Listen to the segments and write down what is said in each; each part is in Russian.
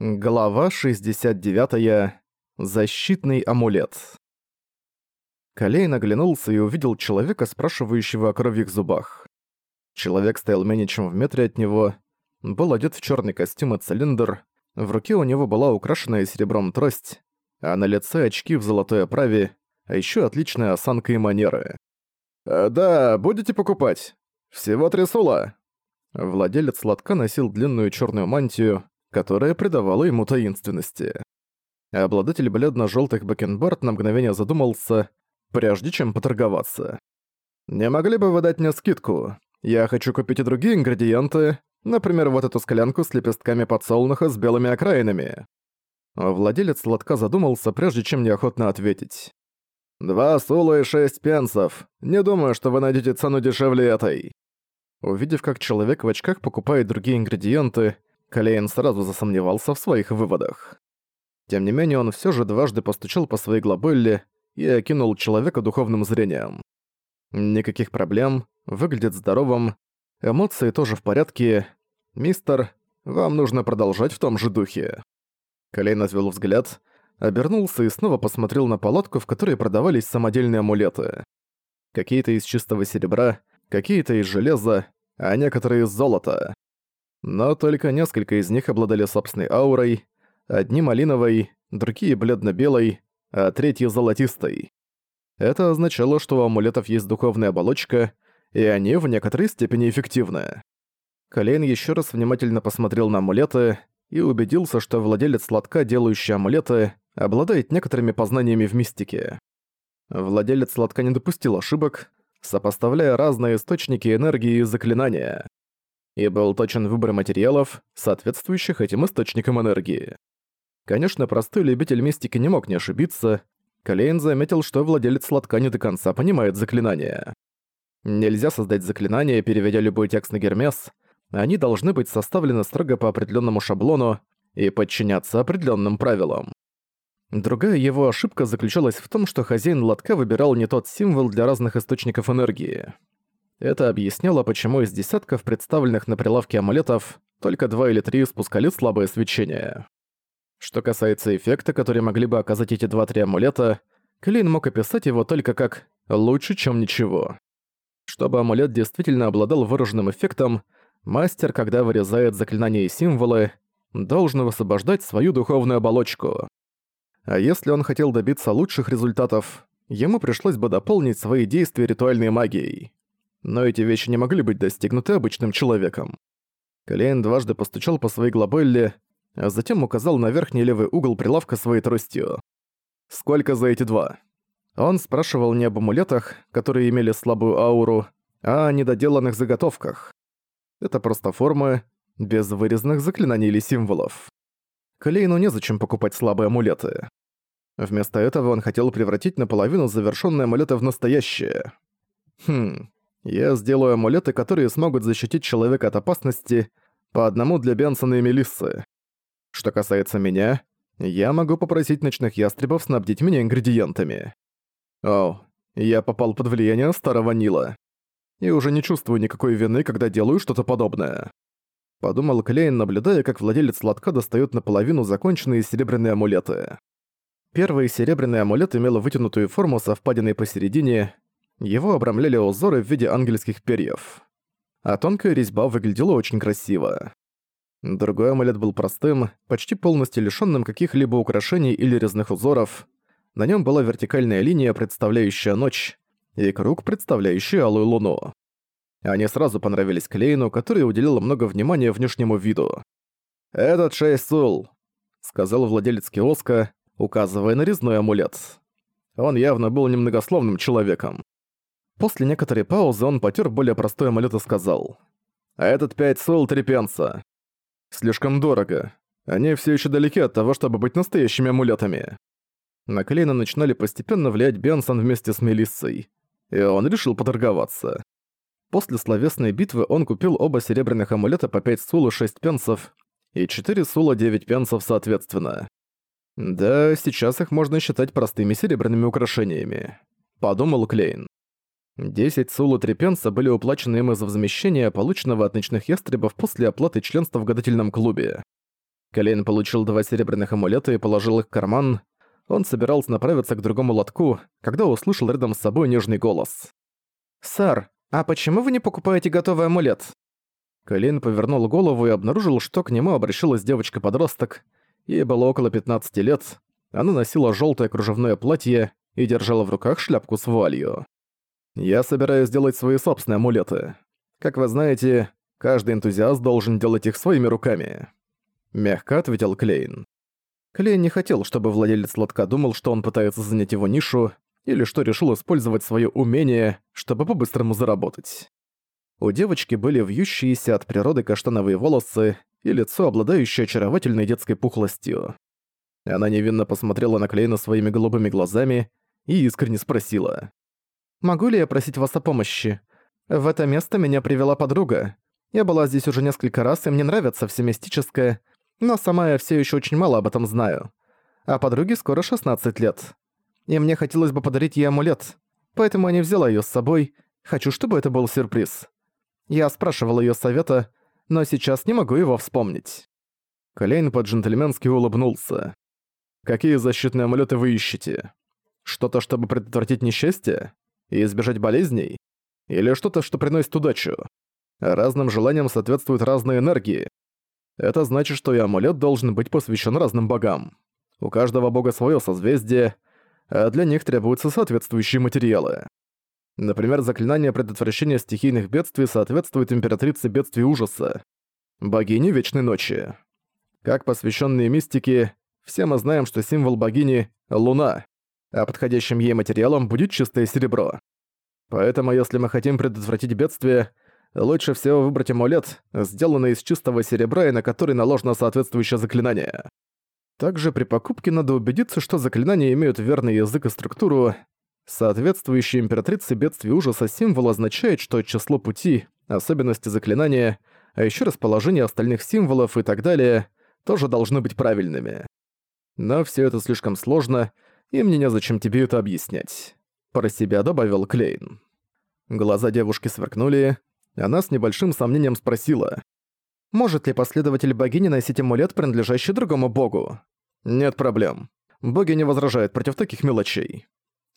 Глава 69. Защитный амулет. Колейн оглянулся и увидел человека, спрашивающего о кровьих зубах. Человек стоял менее чем в метре от него, был одет в черный костюм и цилиндр, в руке у него была украшенная серебром трость, а на лице очки в золотой оправе, а еще отличная осанка и манеры. «Э, «Да, будете покупать? Всего три сула!» Владелец лотка носил длинную черную мантию, которая придавала ему таинственности. Обладатель бледно-жёлтых бакенбард на мгновение задумался, прежде чем поторговаться. «Не могли бы вы дать мне скидку? Я хочу купить и другие ингредиенты, например, вот эту склянку с лепестками подсолнуха с белыми окраинами». Владелец лотка задумался, прежде чем неохотно ответить. «Два сула и шесть пенсов. Не думаю, что вы найдете цену дешевле этой». Увидев, как человек в очках покупает другие ингредиенты, Калейн сразу засомневался в своих выводах. Тем не менее, он все же дважды постучал по своей глобелле и окинул человека духовным зрением. Никаких проблем, выглядит здоровым, эмоции тоже в порядке. «Мистер, вам нужно продолжать в том же духе». Калейн отвел взгляд, обернулся и снова посмотрел на палатку, в которой продавались самодельные амулеты. Какие-то из чистого серебра, какие-то из железа, а некоторые из золота. Но только несколько из них обладали собственной аурой, одни малиновой, другие бледно-белой, а третьи золотистой. Это означало, что у амулетов есть духовная оболочка, и они в некоторой степени эффективны. Колейн еще раз внимательно посмотрел на амулеты и убедился, что владелец лотка, делающий амулеты, обладает некоторыми познаниями в мистике. Владелец лотка не допустил ошибок, сопоставляя разные источники энергии и заклинания и был точен выбор материалов, соответствующих этим источникам энергии. Конечно, простой любитель мистики не мог не ошибиться. Калейн заметил, что владелец лотка не до конца понимает заклинания. Нельзя создать заклинания, переведя любой текст на Гермес. Они должны быть составлены строго по определенному шаблону и подчиняться определенным правилам. Другая его ошибка заключалась в том, что хозяин лотка выбирал не тот символ для разных источников энергии. Это объясняло, почему из десятков представленных на прилавке амулетов только два или три спускали слабое свечение. Что касается эффекта, который могли бы оказать эти два-три амулета, Клин мог описать его только как «лучше, чем ничего». Чтобы амулет действительно обладал выраженным эффектом, мастер, когда вырезает заклинания и символы, должен высвобождать свою духовную оболочку. А если он хотел добиться лучших результатов, ему пришлось бы дополнить свои действия ритуальной магией но эти вещи не могли быть достигнуты обычным человеком. Клейн дважды постучал по своей глобелле, а затем указал на верхний левый угол прилавка своей тростью. «Сколько за эти два?» Он спрашивал не об амулетах, которые имели слабую ауру, а о недоделанных заготовках. Это просто формы, без вырезанных заклинаний или символов. Клейну незачем покупать слабые амулеты. Вместо этого он хотел превратить наполовину завершённые амулеты в настоящее. Хм, я сделаю амулеты, которые смогут защитить человека от опасности, по одному для Бенсона и Мелиссы. Что касается меня, я могу попросить ночных ястребов снабдить меня ингредиентами. О, я попал под влияние старого Нила. И уже не чувствую никакой вины, когда делаю что-то подобное. Подумал Клейн, наблюдая, как владелец лотка достает наполовину законченные серебряные амулеты. Первый серебряный амулет имел вытянутую форму со впадиной посередине, его обрамляли узоры в виде ангельских перьев. А тонкая резьба выглядела очень красиво. Другой амулет был простым, почти полностью лишённым каких-либо украшений или резных узоров. На нём была вертикальная линия, представляющая ночь, и круг, представляющий алую луну. Они сразу понравились Клейну, который уделил много внимания внешнему виду. «Этот Шейсул», — сказал владелец киоска, указывая на резной амулет. Он явно был немногословным человеком. После некоторой паузы он потер более простой амулет и сказал. «А этот пять соул три пенса. Слишком дорого. Они все еще далеки от того, чтобы быть настоящими амулетами». На Клейна начинали постепенно влиять Бенсон вместе с Мелиссой, и он решил поторговаться. После словесной битвы он купил оба серебряных амулета по 5 сул и 6 пенсов, и 4 сула 9 пенсов соответственно. Да, сейчас их можно считать простыми серебряными украшениями. Подумал Клейн. Десять сулу трепенса были уплачены им из-за возмещения, полученного от ночных ястребов после оплаты членства в гадательном клубе. Клейн получил два серебряных амулета и положил их в карман. Он собирался направиться к другому лотку, когда услышал рядом с собой нежный голос. «Сэр, а почему вы не покупаете готовый амулет?» Клейн повернул голову и обнаружил, что к нему обращалась девочка-подросток. Ей было около 15 лет. Она носила желтое кружевное платье и держала в руках шляпку с вуалью. «Я собираюсь сделать свои собственные амулеты. Как вы знаете, каждый энтузиаст должен делать их своими руками», — мягко ответил Клейн. Клейн не хотел, чтобы владелец лотка думал, что он пытается занять его нишу, или что решил использовать свое умение, чтобы по-быстрому заработать. У девочки были вьющиеся от природы каштановые волосы и лицо, обладающее очаровательной детской пухлостью. Она невинно посмотрела на Клейна своими голубыми глазами и искренне спросила. «Могу ли я просить вас о помощи? В это место меня привела подруга. Я была здесь уже несколько раз, и мне нравится все мистическое, но сама я все еще очень мало об этом знаю. А подруге скоро 16 лет. И мне хотелось бы подарить ей амулет, поэтому я не взяла ее с собой. Хочу, чтобы это был сюрприз. Я спрашивал ее совета, но сейчас не могу его вспомнить». Колейн по-джентльменски улыбнулся. «Какие защитные амулеты вы ищете? Что-то, чтобы предотвратить несчастье? И избежать болезней? Или что-то, что приносит удачу. Разным желаниям соответствуют разные энергии. Это значит, что и амулет должен быть посвящен разным богам. У каждого бога свое созвездие, а для них требуются соответствующие материалы. Например, заклинание предотвращения стихийных бедствий соответствует императрице бедствий ужаса, богине Вечной Ночи. Как посвященные мистики, все мы знаем, что символ богини — Луна, а подходящим ей материалом будет чистое серебро. Поэтому, если мы хотим предотвратить бедствие, лучше всего выбрать амулет, сделанный из чистого серебра и на который наложено соответствующее заклинание. Также при покупке надо убедиться, что заклинания имеют верный язык и структуру. Соответствующий императрице бедствий ужаса символ означает, что число пути, особенности заклинания, а еще расположение остальных символов и так далее тоже должны быть правильными. Но все это слишком сложно, и мне незачем тебе это объяснять про себя добавил Клейн. Глаза девушки сверкнули, она с небольшим сомнением спросила. «Может ли последователь богини носить амулет, принадлежащий другому богу?» «Нет проблем. Боги не возражают против таких мелочей».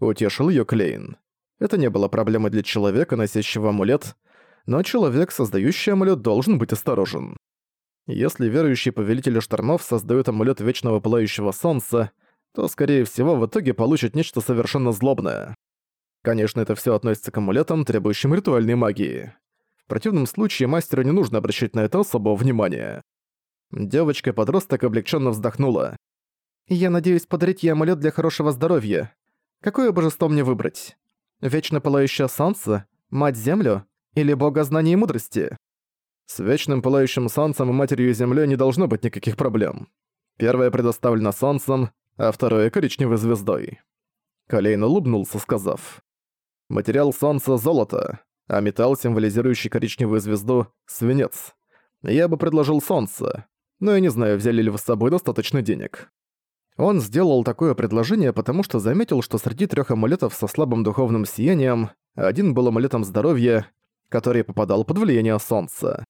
Утешил её Клейн. Это не было проблемой для человека, носящего амулет, но человек, создающий амулет, должен быть осторожен. Если верующий повелитель штормов создает амулет Вечного Пылающего Солнца, то, скорее всего, в итоге получит нечто совершенно злобное. Конечно, это все относится к амулетам, требующим ритуальной магии. В противном случае мастеру не нужно обращать на это особого внимания. Девочка-подросток облегченно вздохнула. «Я надеюсь подарить ей амулет для хорошего здоровья. Какое божество мне выбрать? Вечно пылающее солнце? Мать-землю? Или бога знаний и мудрости?» С вечным пылающим солнцем и матерью землей не должно быть никаких проблем. Первое предоставлено солнцем, а второе — коричневой звездой. Колейн улыбнулся, сказав. Материал Солнца — золото, а металл, символизирующий коричневую звезду — свинец. Я бы предложил Солнце, но я не знаю, взяли ли вы с собой достаточно денег. Он сделал такое предложение, потому что заметил, что среди трех амулетов со слабым духовным сиянием один был амулетом здоровья, который попадал под влияние Солнца.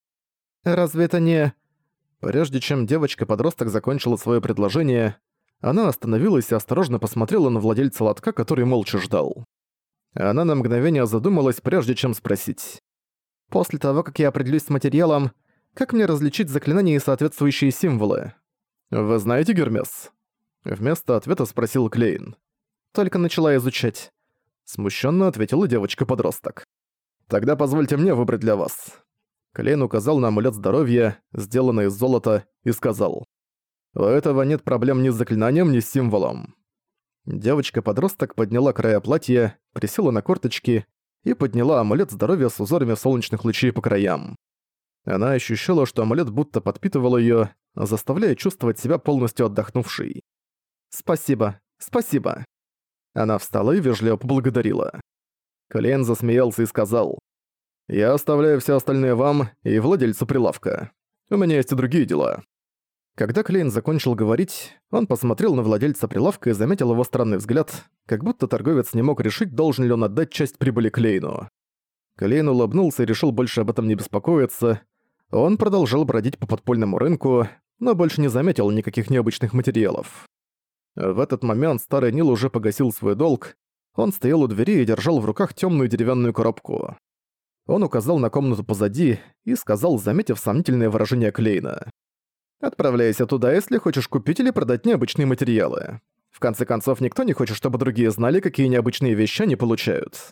Разве это не... Прежде чем девочка-подросток закончила свое предложение, она остановилась и осторожно посмотрела на владельца лотка, который молча ждал. Она на мгновение задумалась, прежде чем спросить. «После того, как я определюсь с материалом, как мне различить заклинания и соответствующие символы?» «Вы знаете Гермес?» Вместо ответа спросил Клейн. «Только начала изучать». Смущенно ответила девочка-подросток. «Тогда позвольте мне выбрать для вас». Клейн указал на амулет здоровья, сделанный из золота, и сказал. «У этого нет проблем ни с заклинанием, ни с символом. Девочка-подросток подняла края платья, присела на корточки и подняла амулет здоровья с узорами солнечных лучей по краям. Она ощущала, что амулет будто подпитывал её, заставляя чувствовать себя полностью отдохнувшей. «Спасибо, спасибо». Она встала и вежливо поблагодарила. Клейн засмеялся и сказал, «Я оставляю все остальное вам и владельцу прилавка. У меня есть и другие дела». Когда Клейн закончил говорить, он посмотрел на владельца прилавка и заметил его странный взгляд, как будто торговец не мог решить, должен ли он отдать часть прибыли Клейну. Клейн улыбнулся и решил больше об этом не беспокоиться. Он продолжал бродить по подпольному рынку, но больше не заметил никаких необычных материалов. В этот момент старый Нил уже погасил свой долг, он стоял у двери и держал в руках темную деревянную коробку. Он указал на комнату позади и сказал, заметив сомнительное выражение Клейна. «Отправляйся туда, если хочешь купить или продать необычные материалы. В конце концов, никто не хочет, чтобы другие знали, какие необычные вещи они получают».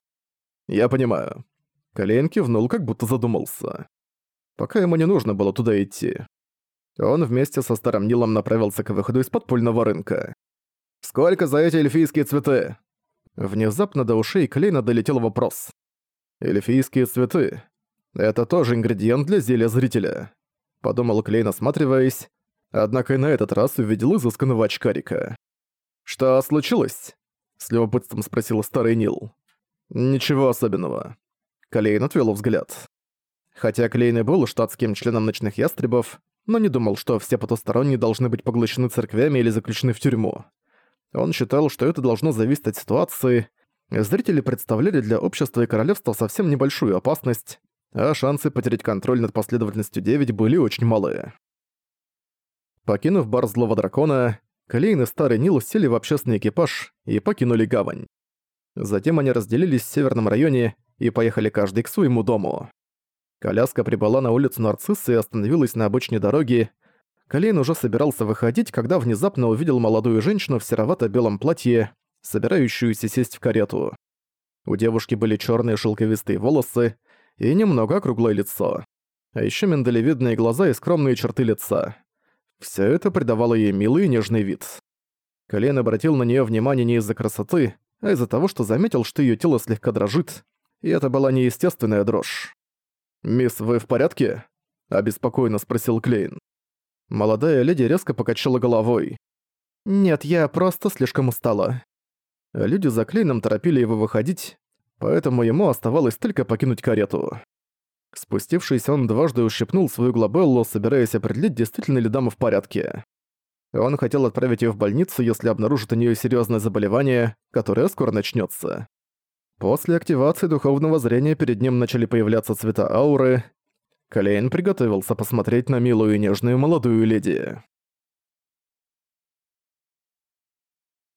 «Я понимаю». Клейн кивнул, как будто задумался. Пока ему не нужно было туда идти. Он вместе со Старым Нилом направился к выходу из подпольного рынка. «Сколько за эти эльфийские цветы?» Внезапно до ушей Клейна долетел вопрос. «Эльфийские цветы. Это тоже ингредиент для зелья зрителя», — подумал Клейн, осматриваясь, однако и на этот раз увидел изысканного очкарика. «Что случилось?» — с любопытством спросил старый Нил. «Ничего особенного». Клейн отвел взгляд. Хотя Клейн и был штатским членом ночных ястребов, но не думал, что все потусторонние должны быть поглощены церквями или заключены в тюрьму. Он считал, что это должно зависеть от ситуации. Зрители представляли для общества и королевства совсем небольшую опасность, а шансы потерять контроль над последовательностью 9 были очень малые. Покинув бар Злого Дракона, Клейн и Старый Нил сели в общественный экипаж и покинули гавань. Затем они разделились в северном районе и поехали каждый к своему дому. Коляска прибыла на улицу Нарциссы и остановилась на обочине дороги. Колейн уже собирался выходить, когда внезапно увидел молодую женщину в серовато-белом платье, собирающуюся сесть в карету. У девушки были черные шелковистые волосы и немного округлое лицо. А еще миндалевидные глаза и скромные черты лица. Все это придавало ей милый и нежный вид. Колейн обратил на нее внимание не из-за красоты, а из-за того, что заметил, что ее тело слегка дрожит, и это была неестественная дрожь. «Мисс, вы в порядке?» – обеспокоенно спросил Клейн. Молодая леди резко покачала головой. «Нет, я просто слишком устала». Люди за Клейном торопили его выходить, поэтому ему оставалось только покинуть карету. Спустившись, он дважды ущипнул свою глобеллу, собираясь определить, действительно ли дама в порядке. Он хотел отправить ее в больницу, если обнаружит у нее серьезное заболевание, которое скоро начнется. После активации духовного зрения перед ним начали появляться цвета ауры. Клейн приготовился посмотреть на милую и нежную молодую леди.